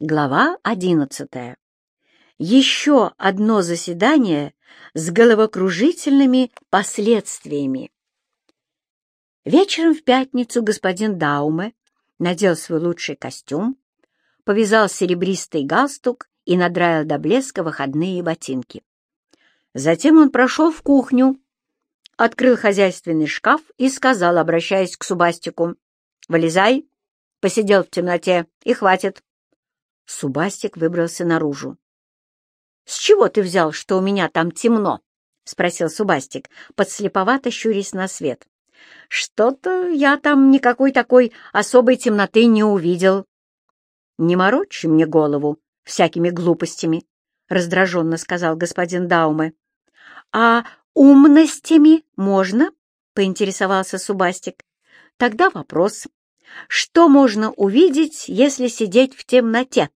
Глава одиннадцатая. Еще одно заседание с головокружительными последствиями. Вечером в пятницу господин Дауме надел свой лучший костюм, повязал серебристый галстук и надраил до блеска выходные ботинки. Затем он прошел в кухню, открыл хозяйственный шкаф и сказал, обращаясь к Субастику, «Вылезай, посидел в темноте, и хватит». Субастик выбрался наружу. «С чего ты взял, что у меня там темно?» — спросил Субастик, подслеповато щурясь на свет. «Что-то я там никакой такой особой темноты не увидел». «Не морочи мне голову всякими глупостями», — раздраженно сказал господин Дауме. «А умностями можно?» — поинтересовался Субастик. «Тогда вопрос. Что можно увидеть, если сидеть в темноте?»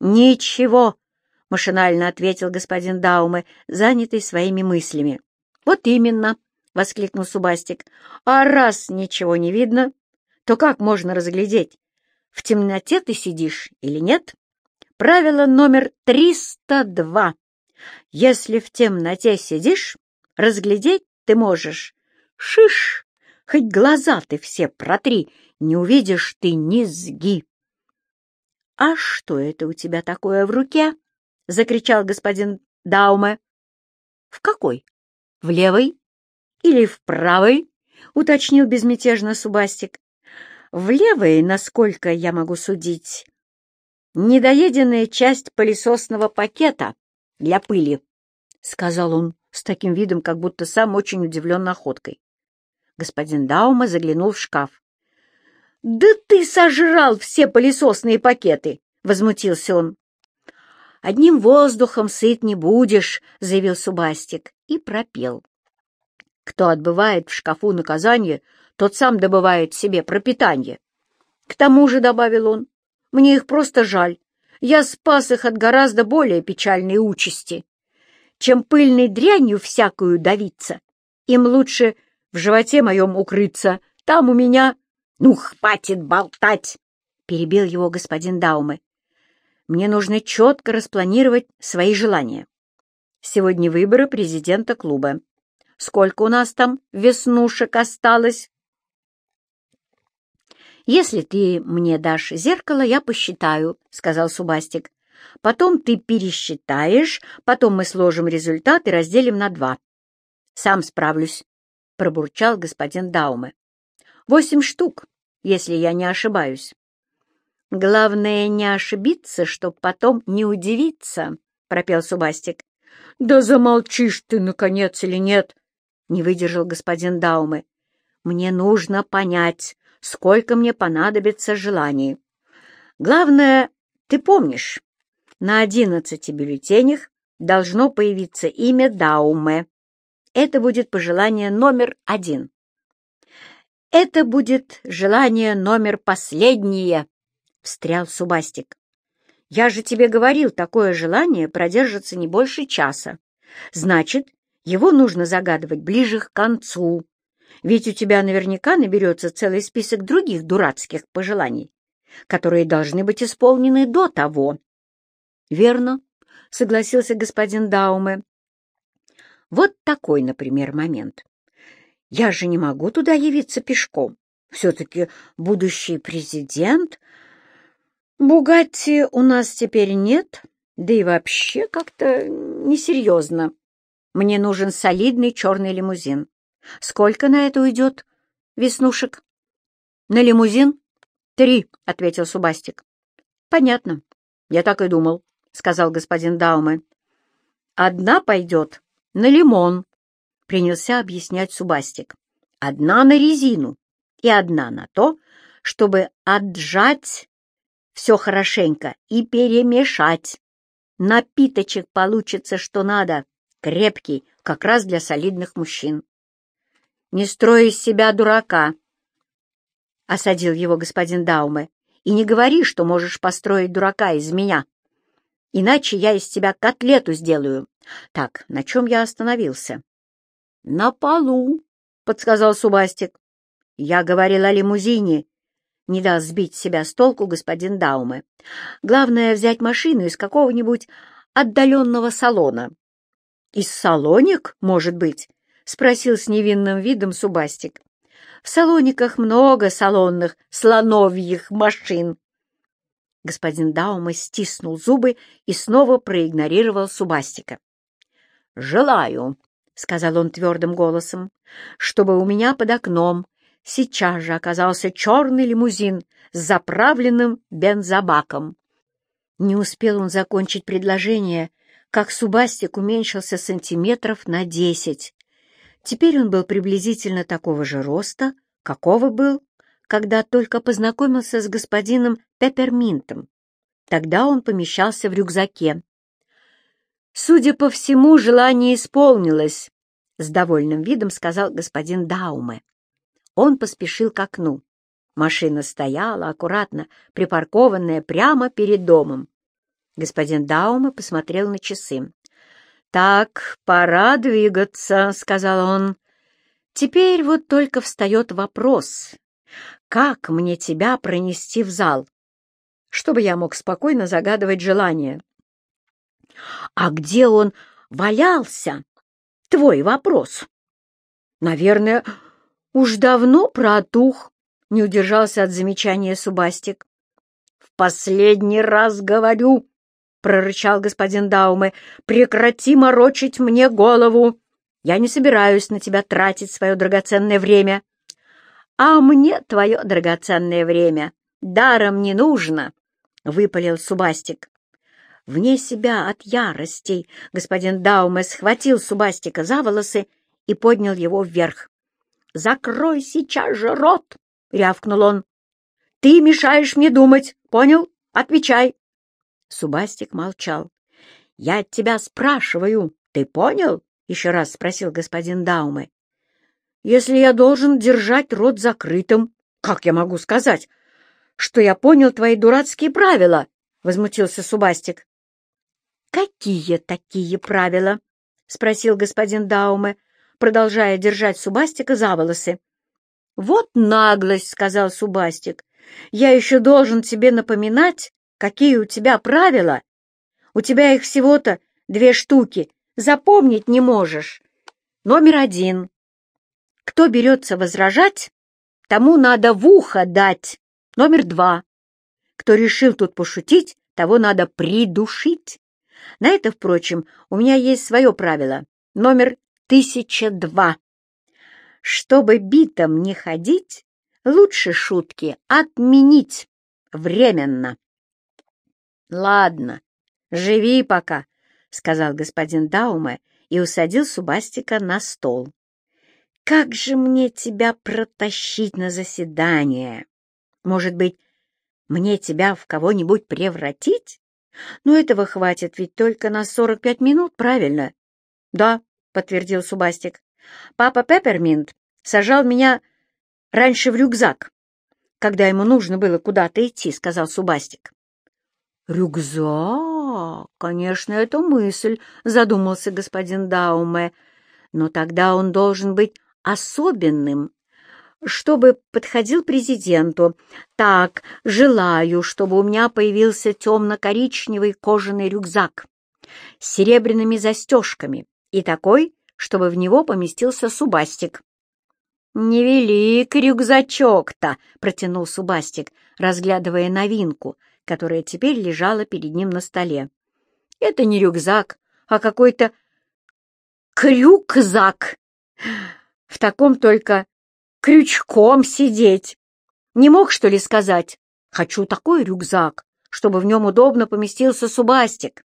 «Ничего», — машинально ответил господин Дауме, занятый своими мыслями. «Вот именно», — воскликнул Субастик. «А раз ничего не видно, то как можно разглядеть, в темноте ты сидишь или нет?» Правило номер 302. Если в темноте сидишь, разглядеть ты можешь. Шиш! Хоть глаза ты все протри, не увидишь ты низги. — А что это у тебя такое в руке? — закричал господин Дауме. — В какой? В левой или в правой? — уточнил безмятежно Субастик. — В левой, насколько я могу судить, недоеденная часть пылесосного пакета для пыли, — сказал он с таким видом, как будто сам очень удивлен находкой. Господин Даума заглянул в шкаф. «Да ты сожрал все пылесосные пакеты!» — возмутился он. «Одним воздухом сыт не будешь», — заявил Субастик и пропел. «Кто отбывает в шкафу наказание, тот сам добывает себе пропитание». «К тому же», — добавил он, — «мне их просто жаль. Я спас их от гораздо более печальной участи. Чем пыльной дрянью всякую давиться, им лучше в животе моем укрыться. Там у меня «Ну, хватит болтать!» — перебил его господин Дауме. «Мне нужно четко распланировать свои желания. Сегодня выборы президента клуба. Сколько у нас там веснушек осталось?» «Если ты мне дашь зеркало, я посчитаю», — сказал Субастик. «Потом ты пересчитаешь, потом мы сложим результат и разделим на два». «Сам справлюсь», — пробурчал господин Дауме. Восемь штук, если я не ошибаюсь. Главное, не ошибиться, чтоб потом не удивиться, — пропел Субастик. — Да замолчишь ты, наконец, или нет? — не выдержал господин Дауме. — Мне нужно понять, сколько мне понадобится желаний. Главное, ты помнишь, на одиннадцати бюллетенях должно появиться имя Дауме. Это будет пожелание номер один. «Это будет желание номер последнее», — встрял Субастик. «Я же тебе говорил, такое желание продержится не больше часа. Значит, его нужно загадывать ближе к концу, ведь у тебя наверняка наберется целый список других дурацких пожеланий, которые должны быть исполнены до того». «Верно», — согласился господин Дауме. «Вот такой, например, момент. Я же не могу туда явиться пешком. Все-таки будущий президент. Бугатти у нас теперь нет, да и вообще как-то несерьезно. Мне нужен солидный черный лимузин. Сколько на это уйдет, Веснушек? На лимузин? Три, — ответил Субастик. Понятно. Я так и думал, — сказал господин Дауме. Одна пойдет на лимон, — принялся объяснять Субастик. «Одна на резину и одна на то, чтобы отжать все хорошенько и перемешать. Напиточек получится что надо, крепкий, как раз для солидных мужчин. Не строй из себя дурака, — осадил его господин Дауме, — и не говори, что можешь построить дурака из меня. Иначе я из тебя котлету сделаю. Так, на чем я остановился? «На полу», — подсказал Субастик. «Я говорил о лимузине. не даст сбить себя с толку господин Дауме. Главное — взять машину из какого-нибудь отдаленного салона. «Из салоник, может быть?» — спросил с невинным видом Субастик. «В салониках много салонных слоновьих машин». Господин Дауме стиснул зубы и снова проигнорировал Субастика. «Желаю», — сказал он твердым голосом, — «чтобы у меня под окном сейчас же оказался черный лимузин с заправленным бензобаком. Не успел он закончить предложение, как Субастик уменьшился сантиметров на десять. Теперь он был приблизительно такого же роста, какого был, когда только познакомился с господином Пепперминтом. Тогда он помещался в рюкзаке. Судя по всему, желание исполнилось, — с довольным видом сказал господин Дауме. Он поспешил к окну. Машина стояла, аккуратно припаркованная прямо перед домом. Господин Дауме посмотрел на часы. «Так, пора двигаться», — сказал он. «Теперь вот только встает вопрос, как мне тебя пронести в зал, чтобы я мог спокойно загадывать желание?» «А где он валялся?» «Твой вопрос». «Наверное, «Уж давно протух», — не удержался от замечания Субастик. «В последний раз говорю», — прорычал господин Дауме, — «прекрати морочить мне голову. Я не собираюсь на тебя тратить свое драгоценное время». «А мне твое драгоценное время даром не нужно», — выпалил Субастик. Вне себя от яростей господин Дауме схватил Субастика за волосы и поднял его вверх. «Закрой сейчас же рот!» — рявкнул он. «Ты мешаешь мне думать, понял? Отвечай!» Субастик молчал. «Я тебя спрашиваю, ты понял?» — еще раз спросил господин Дауме. «Если я должен держать рот закрытым, как я могу сказать, что я понял твои дурацкие правила?» — возмутился Субастик. «Какие такие правила?» — спросил господин Дауме, продолжая держать Субастика за волосы. «Вот наглость!» — сказал Субастик. «Я еще должен тебе напоминать, какие у тебя правила. У тебя их всего-то две штуки, запомнить не можешь. Номер один. Кто берется возражать, тому надо в ухо дать. Номер два. Кто решил тут пошутить, того надо придушить. На это, впрочем, у меня есть свое правило. Номер тысяча два. Чтобы битом не ходить, лучше шутки отменить временно. — Ладно, живи пока, — сказал господин Дауме и усадил Субастика на стол. — Как же мне тебя протащить на заседание? Может быть, мне тебя в кого-нибудь превратить? Но этого хватит ведь только на сорок пять минут, правильно? — Да, подтвердил Субастик. «Папа Пепперминт сажал меня раньше в рюкзак, когда ему нужно было куда-то идти», — сказал Субастик. «Рюкзак? Конечно, это мысль», — задумался господин Дауме. «Но тогда он должен быть особенным, чтобы подходил президенту. Так, желаю, чтобы у меня появился темно-коричневый кожаный рюкзак с серебряными застежками и такой, чтобы в него поместился Субастик. «Невелик рюкзачок-то!» — протянул Субастик, разглядывая новинку, которая теперь лежала перед ним на столе. «Это не рюкзак, а какой-то крюкзак. В таком только крючком сидеть. Не мог, что ли, сказать? Хочу такой рюкзак, чтобы в нем удобно поместился Субастик.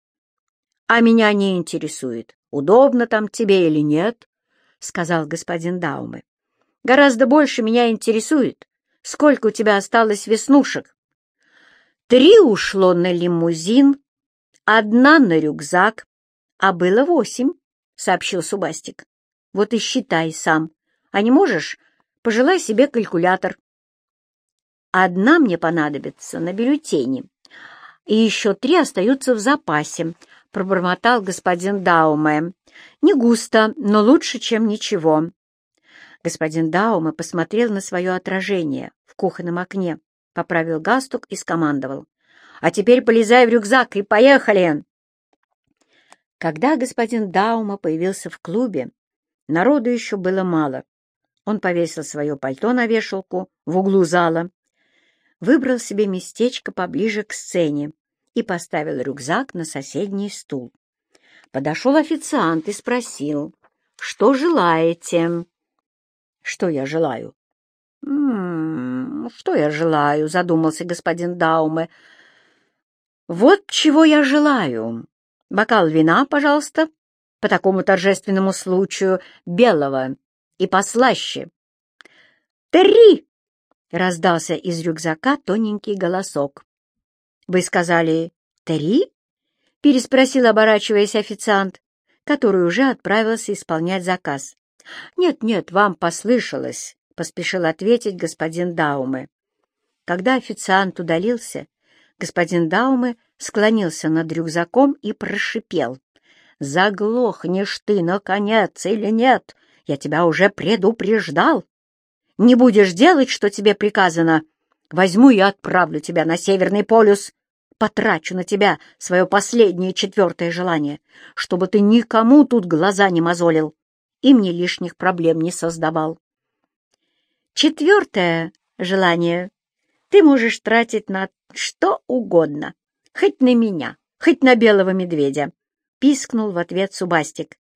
А меня не интересует, удобно там тебе или нет, — сказал господин Дауме. — Гораздо больше меня интересует, сколько у тебя осталось веснушек. Три ушло на лимузин, одна на рюкзак, а было восемь, — сообщил Субастик. — Вот и считай сам. А не можешь, пожелай себе калькулятор. Одна мне понадобится на бюллетене, и еще три остаются в запасе, — пробормотал господин Дауме. «Не густо, но лучше, чем ничего». Господин Дауме посмотрел на свое отражение в кухонном окне. — поправил галстук и скомандовал. «А теперь полезай в рюкзак и поехали!» Когда господин Даума появился в клубе, народу еще было мало. Он повесил свое пальто на вешалку в углу зала, выбрал себе местечко поближе к сцене и поставил рюкзак на соседний стул. Подошел официант и спросил, что желаете? Что я желаю? «М -м, что я желаю?» — задумался господин Дауме. «Вот чего я желаю. Бокал вина, пожалуйста, по такому торжественному случаю, белого и послаще». «Три!» — раздался из рюкзака тоненький голосок. «Вы сказали «три»?» — переспросил, оборачиваясь официант, который уже отправился исполнять заказ. «Нет-нет, вам послышалось», — поспешил ответить господин Дауме. Когда официант удалился, господин Дауме склонился над рюкзаком и прошипел. «Заглохнешь ты, наконец, или нет? Я тебя уже предупреждал. Не будешь делать, что тебе приказано. Возьму и отправлю тебя на Северный полюс потрачу на тебя свое последнее четвертое желание, чтобы ты никому тут глаза не мозолил и мне лишних проблем не создавал. Четвертое желание ты можешь тратить на что угодно, хоть на меня, хоть на белого медведя, — пискнул в ответ Субастик. —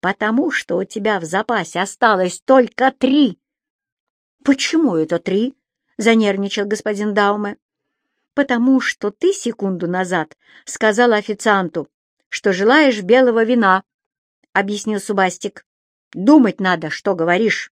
Потому что у тебя в запасе осталось только три. — Почему это три? — занервничал господин Дауме потому что ты секунду назад сказал официанту, что желаешь белого вина, — объяснил Субастик. — Думать надо, что говоришь.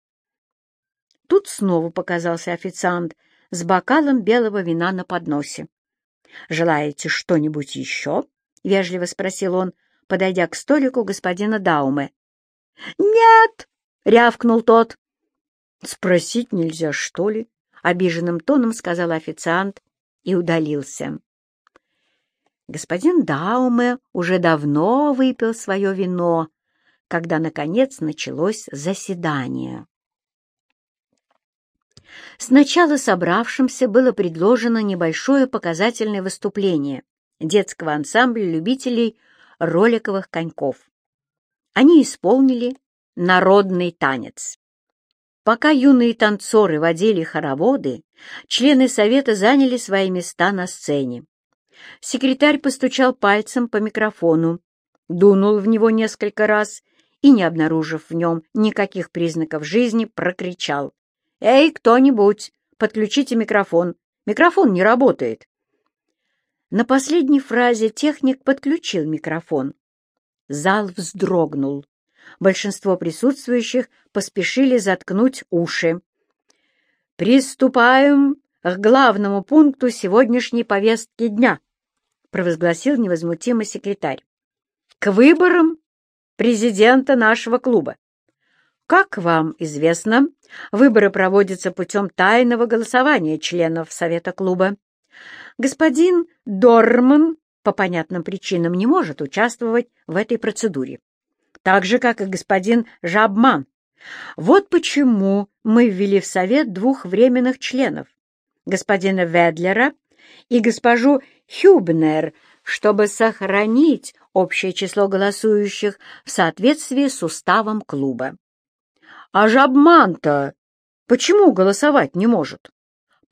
Тут снова показался официант с бокалом белого вина на подносе. — Желаете что-нибудь еще? — вежливо спросил он, подойдя к столику господина Дауме. — Нет! — рявкнул тот. — Спросить нельзя, что ли? — обиженным тоном сказал официант и удалился. Господин Дауме уже давно выпил свое вино, когда, наконец, началось заседание. Сначала собравшимся было предложено небольшое показательное выступление детского ансамбля любителей роликовых коньков. Они исполнили народный танец. Пока юные танцоры водили хороводы, члены совета заняли свои места на сцене. Секретарь постучал пальцем по микрофону, дунул в него несколько раз и, не обнаружив в нем никаких признаков жизни, прокричал. «Эй, кто-нибудь, подключите микрофон! Микрофон не работает!» На последней фразе техник подключил микрофон. Зал вздрогнул. Большинство присутствующих поспешили заткнуть уши. «Приступаем к главному пункту сегодняшней повестки дня», провозгласил невозмутимый секретарь. «К выборам президента нашего клуба. Как вам известно, выборы проводятся путем тайного голосования членов Совета клуба. Господин Дорман по понятным причинам не может участвовать в этой процедуре так же, как и господин Жабман. Вот почему мы ввели в Совет двух временных членов, господина Ведлера и госпожу Хюбнер, чтобы сохранить общее число голосующих в соответствии с уставом клуба. «А Жабман-то почему голосовать не может?» —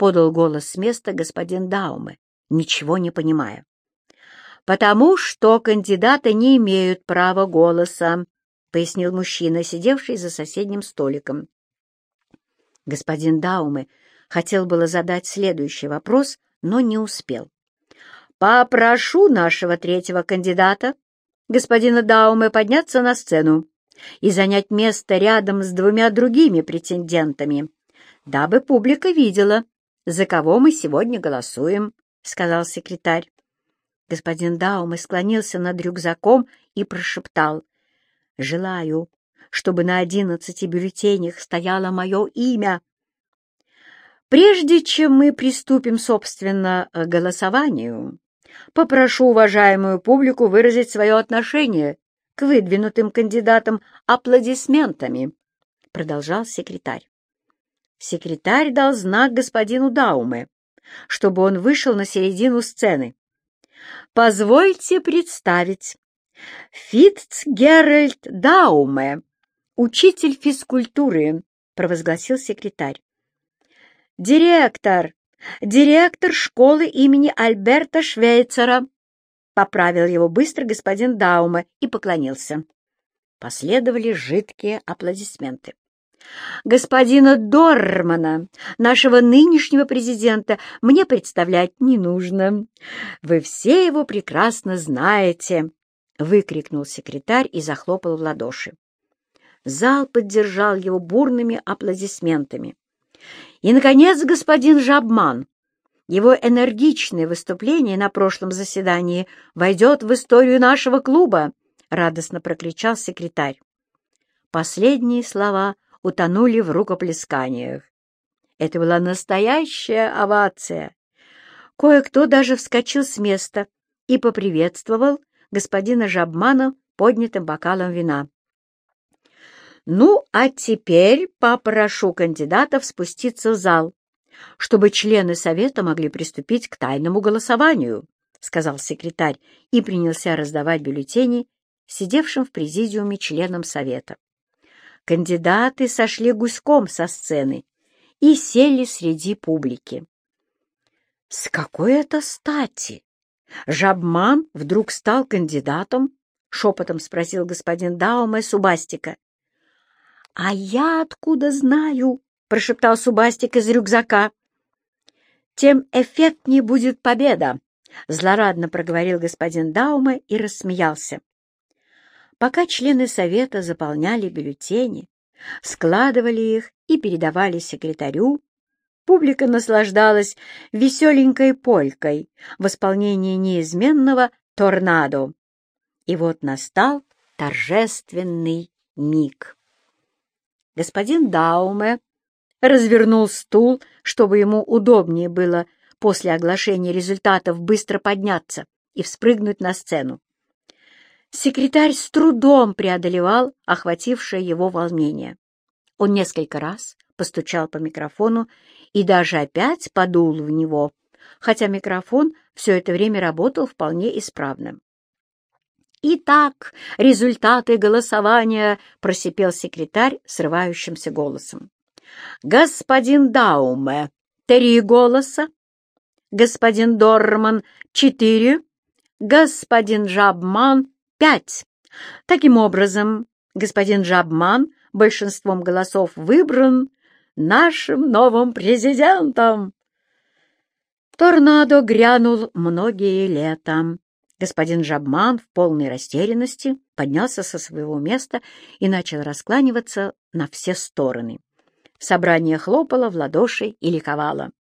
подал голос с места господин Дауме, ничего не понимая потому что кандидаты не имеют права голоса», — пояснил мужчина, сидевший за соседним столиком. Господин Дауме хотел было задать следующий вопрос, но не успел. «Попрошу нашего третьего кандидата, господина Дауме, подняться на сцену и занять место рядом с двумя другими претендентами, дабы публика видела, за кого мы сегодня голосуем», — сказал секретарь. Господин Даумы склонился над рюкзаком и прошептал. «Желаю, чтобы на одиннадцати бюллетенях стояло мое имя». Прежде чем мы приступим, собственно, к голосованию, попрошу уважаемую публику выразить свое отношение к выдвинутым кандидатам аплодисментами, — продолжал секретарь. Секретарь дал знак господину Дауме, чтобы он вышел на середину сцены. «Позвольте представить. Фитцгеральд Дауме, учитель физкультуры», — провозгласил секретарь. «Директор! Директор школы имени Альберта Швейцера!» — поправил его быстро господин Дауме и поклонился. Последовали жидкие аплодисменты. Господина Дормана, нашего нынешнего президента, мне представлять не нужно. Вы все его прекрасно знаете, — выкрикнул секретарь и захлопал в ладоши. Зал поддержал его бурными аплодисментами. И, наконец, господин Жабман. Его энергичное выступление на прошлом заседании войдет в историю нашего клуба, — радостно прокричал секретарь. Последние слова утонули в рукоплесканиях. Это была настоящая овация. Кое-кто даже вскочил с места и поприветствовал господина Жабмана поднятым бокалом вина. «Ну, а теперь попрошу кандидатов спуститься в зал, чтобы члены совета могли приступить к тайному голосованию», — сказал секретарь и принялся раздавать бюллетени сидевшим в президиуме членам совета. Кандидаты сошли гуськом со сцены и сели среди публики. С какой это стати? Жабман вдруг стал кандидатом? Шепотом спросил господин Дауме Субастика. — А я откуда знаю? — прошептал Субастик из рюкзака. — Тем эффектнее будет победа, — злорадно проговорил господин Дауме и рассмеялся. Пока члены совета заполняли бюллетени, складывали их и передавали секретарю, публика наслаждалась веселенькой полькой в исполнении неизменного торнадо. И вот настал торжественный миг. Господин Дауме развернул стул, чтобы ему удобнее было после оглашения результатов быстро подняться и вспрыгнуть на сцену. Секретарь с трудом преодолевал охватившее его волнение. Он несколько раз постучал по микрофону и даже опять подул в него, хотя микрофон все это время работал вполне исправно. «Итак, результаты голосования», — просипел секретарь срывающимся голосом. «Господин Дауме, три голоса. Господин Дорман, четыре. Господин Жабман, пять. Таким образом, господин Жабман большинством голосов выбран нашим новым президентом. Торнадо грянул многие лета. Господин Жабман в полной растерянности поднялся со своего места и начал раскланиваться на все стороны. Собрание хлопало в ладоши и ликовало.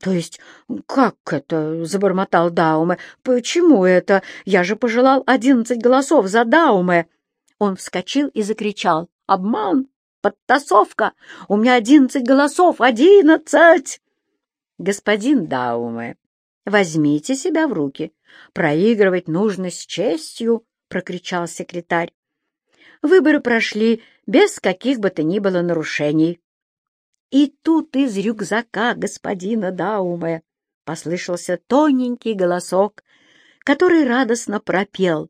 «То есть как это?» — забормотал Дауме. «Почему это? Я же пожелал одиннадцать голосов за Дауме!» Он вскочил и закричал. «Обман! Подтасовка! У меня одиннадцать голосов! Одиннадцать!» «Господин Дауме, возьмите себя в руки. Проигрывать нужно с честью!» — прокричал секретарь. Выборы прошли без каких бы то ни было нарушений. И тут из рюкзака господина Дауме послышался тоненький голосок, который радостно пропел.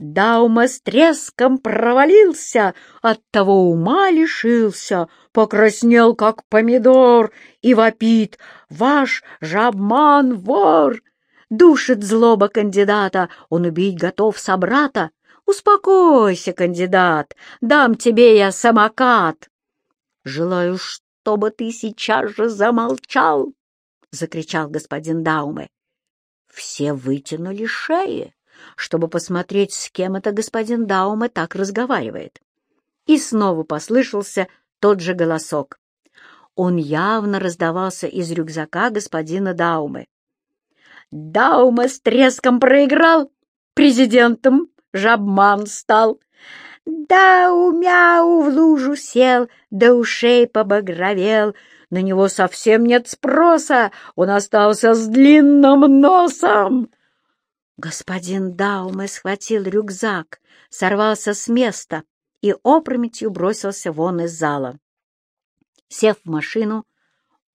Даума с треском провалился, от того ума лишился, покраснел, как помидор, и вопит «Ваш жабман вор!» Душит злоба кандидата, он убить готов собрата. «Успокойся, кандидат, дам тебе я самокат!» Желаю, чтобы ты сейчас же замолчал!» — закричал господин Дауме. Все вытянули шеи, чтобы посмотреть, с кем это господин Дауме так разговаривает. И снова послышался тот же голосок. Он явно раздавался из рюкзака господина Дауме. Дауме с треском проиграл, президентом жабман стал, Дау-мяу в лужу сел, до ушей побагровел. На него совсем нет спроса, он остался с длинным носом. Господин Дауме схватил рюкзак, сорвался с места и опрометью бросился вон из зала. Сев в машину,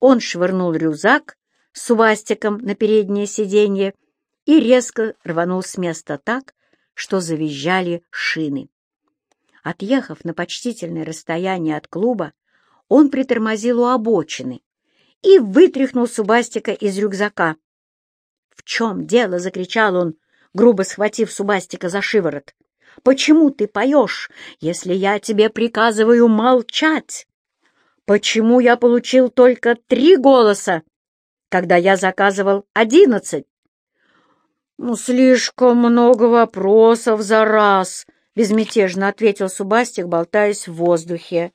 он швырнул рюкзак с Увастиком на переднее сиденье и резко рванул с места так, что завизжали шины. Отъехав на почтительное расстояние от клуба, он притормозил у обочины и вытряхнул Субастика из рюкзака. «В чем дело?» — закричал он, грубо схватив Субастика за шиворот. «Почему ты поешь, если я тебе приказываю молчать? Почему я получил только три голоса, когда я заказывал одиннадцать?» «Ну, слишком много вопросов за раз», — безмятежно ответил Субастик, болтаясь в воздухе.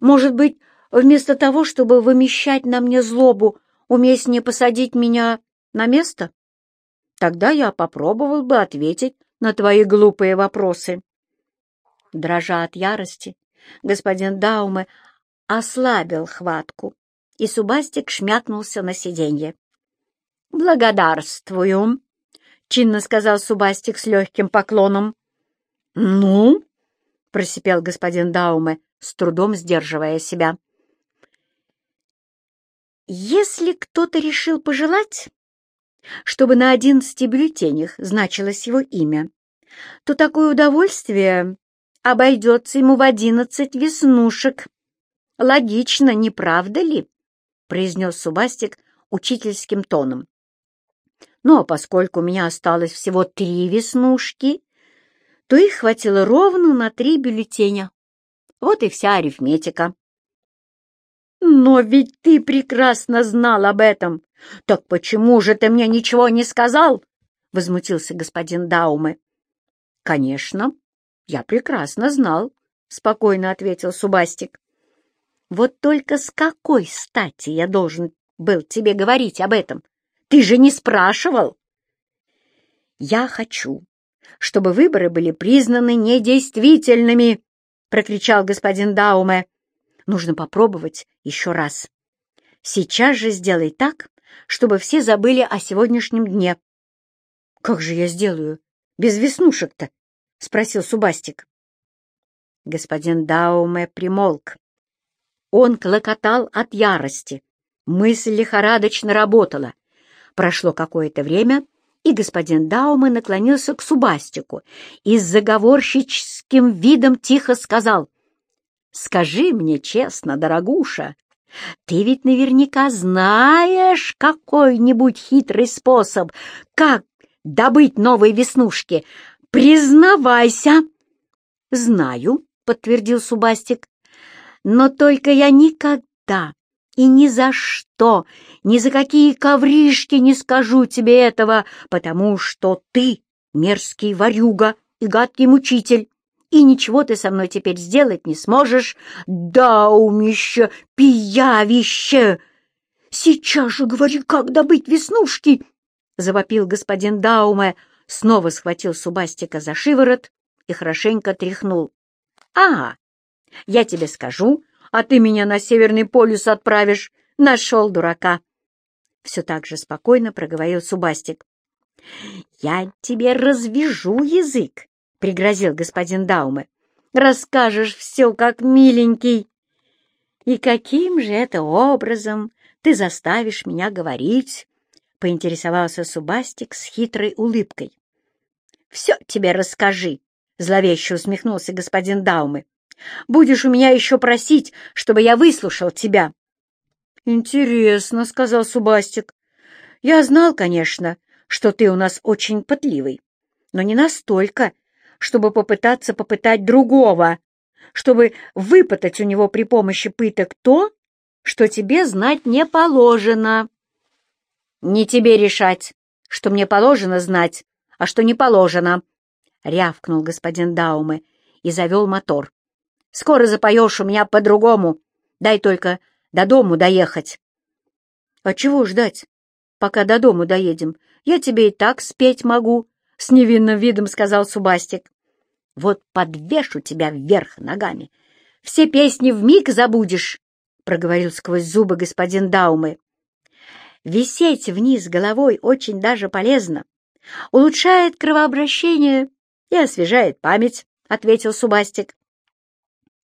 «Может быть, вместо того, чтобы вымещать на мне злобу, уместнее посадить меня на место? Тогда я попробовал бы ответить на твои глупые вопросы». Дрожа от ярости, господин Дауме ослабил хватку, и Субастик шмякнулся на сиденье. «Благодарствую», — чинно сказал Субастик с легким поклоном. «Ну?» — просипел господин Дауме, с трудом сдерживая себя. «Если кто-то решил пожелать, чтобы на одиннадцати бюллетенях значилось его имя, то такое удовольствие обойдется ему в одиннадцать веснушек. Логично, не правда ли?» — произнес Субастик учительским тоном. Ну, а поскольку у меня осталось всего три веснушки, то их хватило ровно на три бюллетеня. Вот и вся арифметика. «Но ведь ты прекрасно знал об этом. Так почему же ты мне ничего не сказал?» — возмутился господин Дауме. «Конечно, я прекрасно знал», — спокойно ответил Субастик. «Вот только с какой стати я должен был тебе говорить об этом? Ты же не спрашивал. Я хочу, чтобы выборы были признаны недействительными, прокричал господин Дауме. Нужно попробовать еще раз. Сейчас же сделай так, чтобы все забыли о сегодняшнем дне. Как же я сделаю? Без веснушек-то? спросил Субастик. Господин Дауме примолк. Он клокотал от ярости. Мысль лихорадочно работала. Прошло какое-то время, и господин Дауме наклонился к Субастику и с заговорщическим видом тихо сказал, «Скажи мне честно, дорогуша, ты ведь наверняка знаешь какой-нибудь хитрый способ, как добыть новые веснушки. Признавайся!» «Знаю», — подтвердил Субастик, «но только я никогда и ни за что, ни за какие ковришки не скажу тебе этого, потому что ты мерзкий ворюга и гадкий мучитель, и ничего ты со мной теперь сделать не сможешь. Даумище, пиявище! Сейчас же говори, как добыть веснушки!» — завопил господин Дауме, снова схватил Субастика за шиворот и хорошенько тряхнул. «А, я тебе скажу, а ты меня на Северный полюс отправишь. Нашел дурака!» Все так же спокойно проговорил Субастик. «Я тебе развяжу язык!» — пригрозил господин Дауме. «Расскажешь все как миленький!» «И каким же это образом ты заставишь меня говорить?» — поинтересовался Субастик с хитрой улыбкой. «Все тебе расскажи!» — зловеще усмехнулся господин Даумы. Будешь у меня еще просить, чтобы я выслушал тебя». «Интересно», — сказал Субастик. «Я знал, конечно, что ты у нас очень пытливый, но не настолько, чтобы попытаться попытать другого, чтобы выпытать у него при помощи пыток то, что тебе знать не положено». «Не тебе решать, что мне положено знать, а что не положено», — рявкнул господин Дауме и завел мотор. Скоро запоешь у меня по-другому. Дай только до дому доехать. — А чего ждать, пока до дому доедем? Я тебе и так спеть могу, — с невинным видом сказал Субастик. — Вот подвешу тебя вверх ногами. Все песни в миг забудешь, — проговорил сквозь зубы господин Даумы. Висеть вниз головой очень даже полезно. Улучшает кровообращение и освежает память, — ответил Субастик.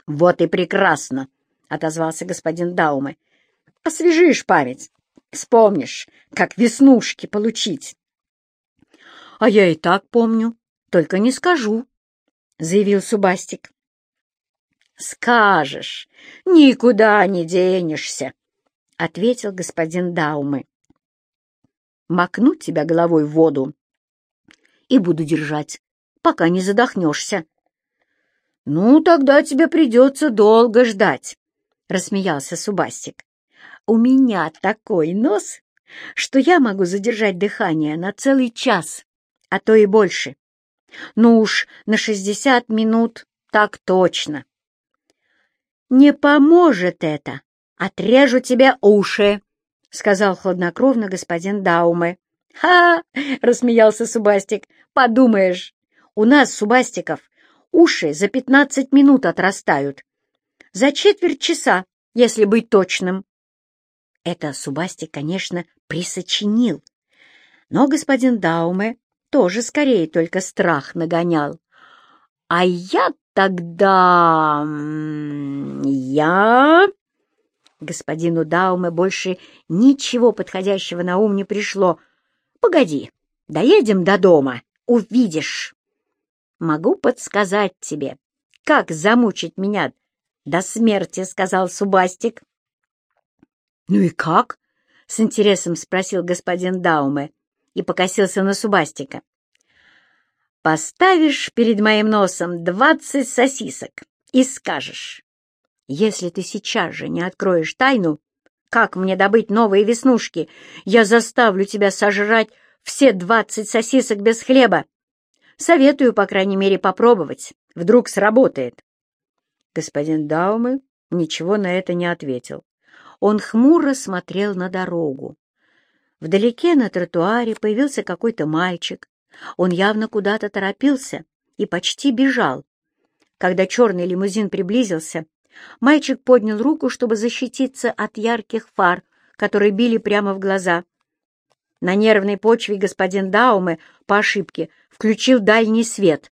«Вот и прекрасно!» — отозвался господин Дауме. «Освежишь память. Вспомнишь, как веснушки получить. — А я и так помню, только не скажу, — заявил Субастик. — Скажешь, никуда не денешься, — ответил господин Даумы. — Макну тебя головой в воду и буду держать, пока не задохнешься. — Ну, тогда тебе придется долго ждать, — рассмеялся Субастик. — У меня такой нос, что я могу задержать дыхание на целый час, а то и больше. Ну уж на шестьдесят минут так точно. «Не поможет это! Отрежу тебе уши!» — сказал хладнокровно господин Дауме. «Ха!» — рассмеялся Субастик. «Подумаешь, у нас, Субастиков, уши за пятнадцать минут отрастают. За четверть часа, если быть точным». Это Субастик, конечно, присочинил. Но господин Дауме тоже скорее только страх нагонял. А я тогда... я... Господину Дауме больше ничего подходящего на ум не пришло. Погоди, доедем до дома, увидишь. Могу подсказать тебе, как замучить меня до смерти, — сказал Субастик. — Ну и как? — с интересом спросил господин Дауме и покосился на Субастика. Поставишь перед моим носом двадцать сосисок и скажешь, если ты сейчас же не откроешь тайну, как мне добыть новые веснушки, я заставлю тебя сожрать все двадцать сосисок без хлеба. Советую, по крайней мере, попробовать. Вдруг сработает. Господин Даумы ничего на это не ответил. Он хмуро смотрел на дорогу. Вдалеке на тротуаре появился какой-то мальчик он явно куда-то торопился и почти бежал. Когда черный лимузин приблизился, мальчик поднял руку, чтобы защититься от ярких фар, которые били прямо в глаза. На нервной почве господин Дауме по ошибке включил дальний свет.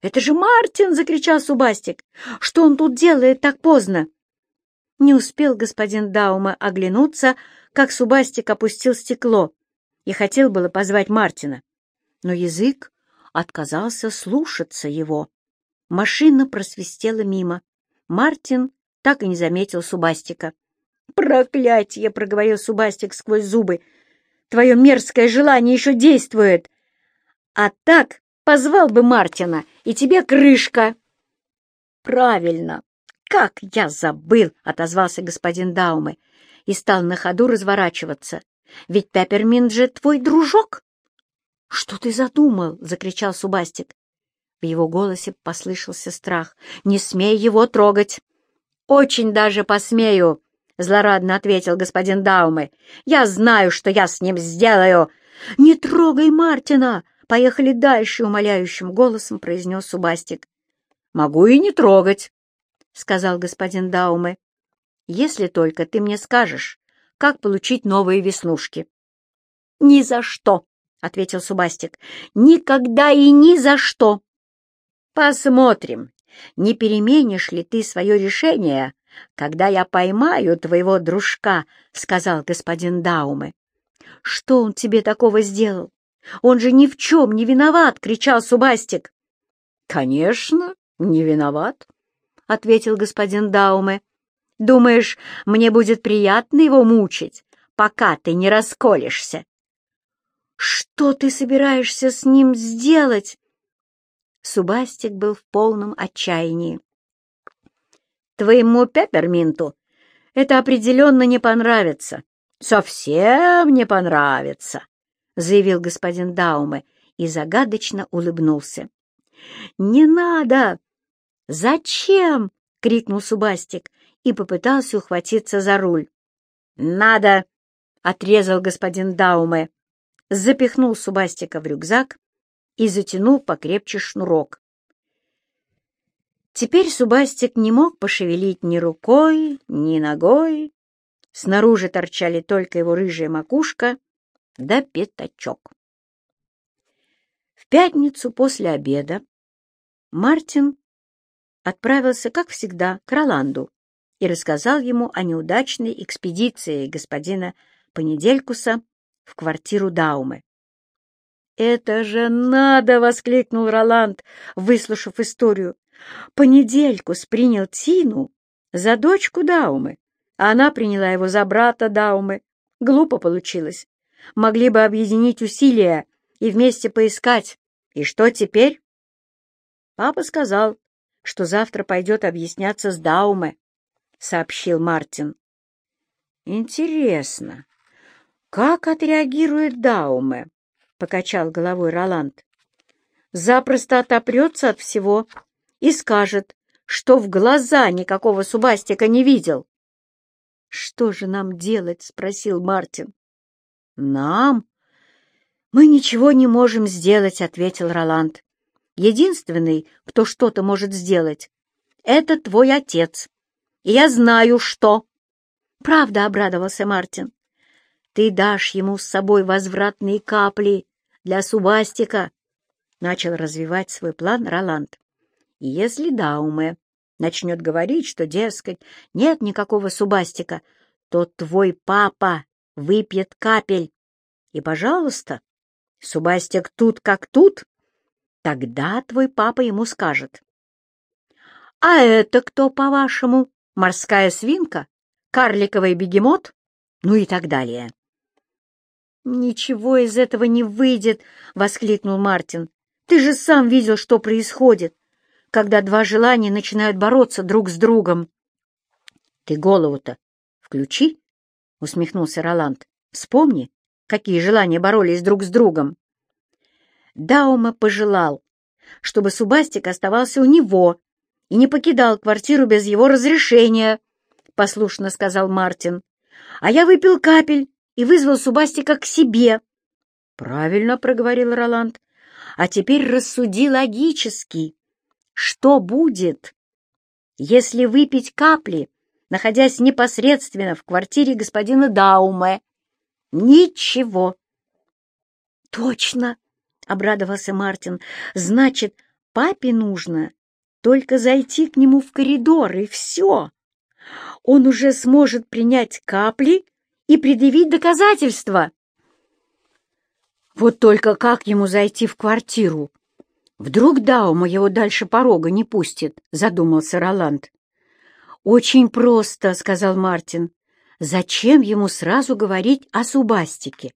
«Это же Мартин!» — закричал Субастик. «Что он тут делает так поздно?» Не успел господин Дауме оглянуться, как Субастик опустил стекло и хотел было позвать Мартина но язык отказался слушаться его. Машина просвистела мимо. Мартин так и не заметил Субастика. «Проклятье!» — проговорил Субастик сквозь зубы. «Твое мерзкое желание еще действует! А так позвал бы Мартина, и тебе крышка!» «Правильно! Как я забыл!» — отозвался господин Даумы и стал на ходу разворачиваться. «Ведь Пепперминт же твой дружок!» «Что ты задумал?» — закричал Субастик. В его голосе послышался страх. «Не смей его трогать!» «Очень даже посмею!» — злорадно ответил господин Даумы. «Я знаю, что я с ним сделаю!» «Не трогай Мартина!» «Поехали дальше!» — умоляющим голосом произнес Субастик. «Могу и не трогать!» — сказал господин Дауме. «Если только ты мне скажешь, как получить новые веснушки». «Ни за что!» — ответил Субастик. «Никогда и ни за что!» «Посмотрим, не переменишь ли ты свое решение, когда я поймаю твоего дружка», — сказал господин Дауме. «Что он тебе такого сделал? Он же ни в чем не виноват!» — кричал Субастик. «Конечно, не виноват», — ответил господин Дауме. «Думаешь, мне будет приятно его мучить, пока ты не расколешься?» Что ты собираешься с ним сделать? Субастик был в полном отчаянии. Твоему пепперминту это определенно не понравится. Совсем не понравится, заявил господин Дауме и загадочно улыбнулся. Не надо! Зачем? крикнул Субастик и попытался ухватиться за руль. Надо! отрезал господин Дауме запихнул Субастика в рюкзак и затянул покрепче шнурок. Теперь Субастик не мог пошевелить ни рукой, ни ногой. Снаружи торчали только его рыжая макушка да пятачок. В пятницу после обеда Мартин отправился, как всегда, к Роланду и рассказал ему о неудачной экспедиции господина Понеделькуса в квартиру Даумы. «Это же надо!» — воскликнул Роланд, выслушав историю. «Понеделькус принял Тину за дочку Даумы, а она приняла его за брата Даумы. Глупо получилось. Могли бы объединить усилия и вместе поискать. И что теперь?» Папа сказал, что завтра пойдет объясняться с Дауме, — сообщил Мартин. «Интересно, как отреагирует Дауме?» — покачал головой Роланд. «Запросто отопрется от всего и скажет, что в глаза никакого субастика не видел». «Что же нам делать?» — спросил Мартин. «Нам?» «Мы ничего не можем сделать», — ответил Роланд. Единственный, кто что-то может сделать, — это твой отец. И я знаю, что. Правда, — обрадовался Мартин. Ты дашь ему с собой возвратные капли для субастика, — начал развивать свой план Роланд. И если Дауме начнет говорить, что, дескать, нет никакого субастика, то твой папа выпьет капель. И, пожалуйста, субастик тут как тут, Тогда твой папа ему скажет. «А это кто, по-вашему? Морская свинка? Карликовый бегемот?» Ну и так далее. «Ничего из этого не выйдет!» — воскликнул Мартин. «Ты же сам видел, что происходит, когда два желания начинают бороться друг с другом». «Ты голову-то включи!» — усмехнулся Роланд. «Вспомни, какие желания боролись друг с другом». Даума пожелал, чтобы Субастик оставался у него и не покидал квартиру без его разрешения, — послушно сказал Мартин. А я выпил капель и вызвал Субастика к себе. — Правильно, — проговорил Роланд. — А теперь рассуди логически. Что будет, если выпить капли, находясь непосредственно в квартире господина Дауме? Ничего. — Точно, — обрадовался Мартин. «Значит, папе нужно только зайти к нему в коридор, и все. Он уже сможет принять капли и предъявить доказательства». «Вот только как ему зайти в квартиру? Вдруг Даума его дальше порога не пустит?» — задумался Роланд. «Очень просто», — сказал Мартин. «Зачем ему сразу говорить о Субастике?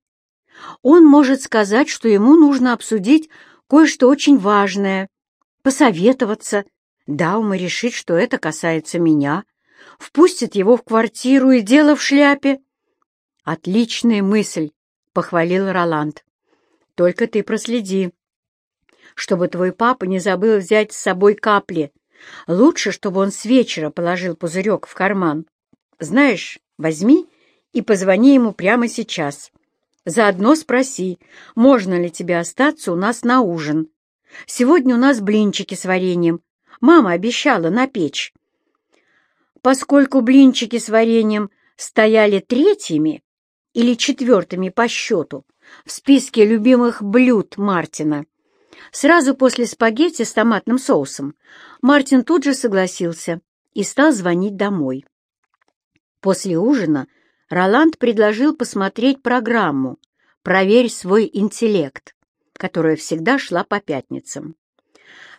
Он может сказать, что ему нужно обсудить кое-что очень важное, посоветоваться. Даума решит, что это касается меня, впустит его в квартиру и дело в шляпе. «Отличная мысль», — похвалил Роланд. «Только ты проследи, чтобы твой папа не забыл взять с собой капли. Лучше, чтобы он с вечера положил пузырек в карман. Знаешь, возьми и позвони ему прямо сейчас. Заодно спроси, можно ли тебе остаться у нас на ужин. Сегодня у нас блинчики с вареньем. Мама обещала на печь. Поскольку блинчики с вареньем стояли третьими или четвертыми по счету в списке любимых блюд Мартина, сразу после спагетти с томатным соусом, Мартин тут же согласился и стал звонить домой. После ужина Роланд предложил посмотреть программу «Проверь свой интеллект», которая всегда шла по пятницам.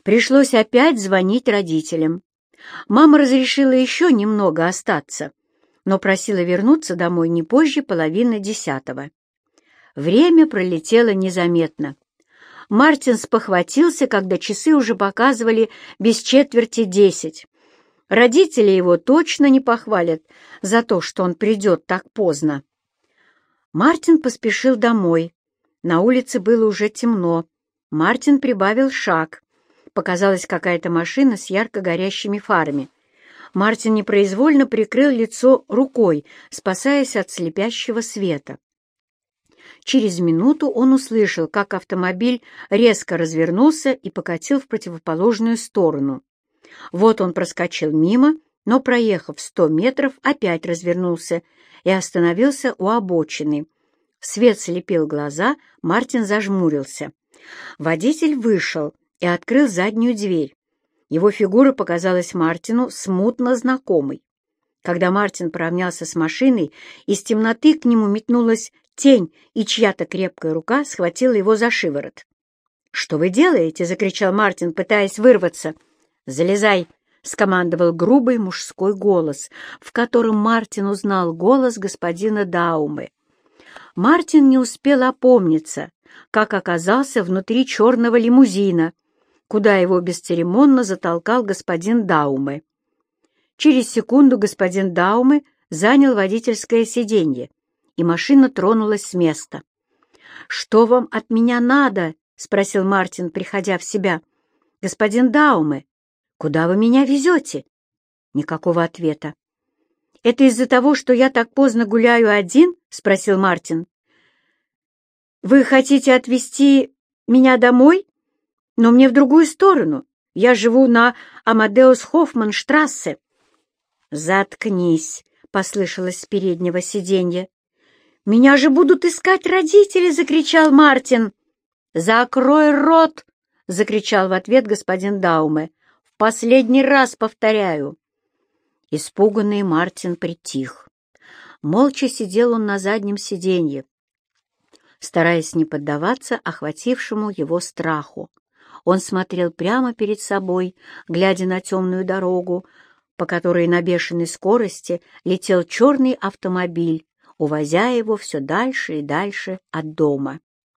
Пришлось опять звонить родителям. Мама разрешила еще немного остаться, но просила вернуться домой не позже половины десятого. Время пролетело незаметно. Мартин спохватился, когда часы уже показывали без четверти десять. Родители его точно не похвалят за то, что он придет так поздно. Мартин поспешил домой. На улице было уже темно. Мартин прибавил шаг. Показалась какая-то машина с ярко горящими фарами. Мартин непроизвольно прикрыл лицо рукой, спасаясь от слепящего света. Через минуту он услышал, как автомобиль резко развернулся и покатил в противоположную сторону. Вот он проскочил мимо, но, проехав сто метров, опять развернулся и остановился у обочины. Свет слепил глаза, Мартин зажмурился. Водитель вышел и открыл заднюю дверь. Его фигура показалась Мартину смутно знакомой. Когда Мартин поравнялся с машиной, из темноты к нему метнулась тень, и чья-то крепкая рука схватила его за шиворот. «Что вы делаете?» — закричал Мартин, пытаясь вырваться. «Залезай!» — скомандовал грубый мужской голос, в котором Мартин узнал голос господина Даумы. Мартин не успел опомниться, как оказался внутри черного лимузина, куда его бесцеремонно затолкал господин Даумы. Через секунду господин Даумы занял водительское сиденье, и машина тронулась с места. «Что вам от меня надо?» — спросил Мартин, приходя в себя. «Господин Дауме, куда вы меня везете?» Никакого ответа. «Это из-за того, что я так поздно гуляю один?» — спросил Мартин. «Вы хотите отвезти меня домой? Но мне в другую сторону. Я живу на Амадеус Хоффман-штрассе». «Заткнись!» — послышалось с переднего сиденья. «Меня же будут искать родители!» — закричал Мартин. «Закрой рот!» — закричал в ответ господин Дауме. «В последний раз повторяю!» Испуганный Мартин притих. Молча сидел он на заднем сиденье, стараясь не поддаваться охватившему его страху. Он смотрел прямо перед собой, глядя на темную дорогу, по которой на бешеной скорости летел черный автомобиль, увозя его все дальше и дальше от дома.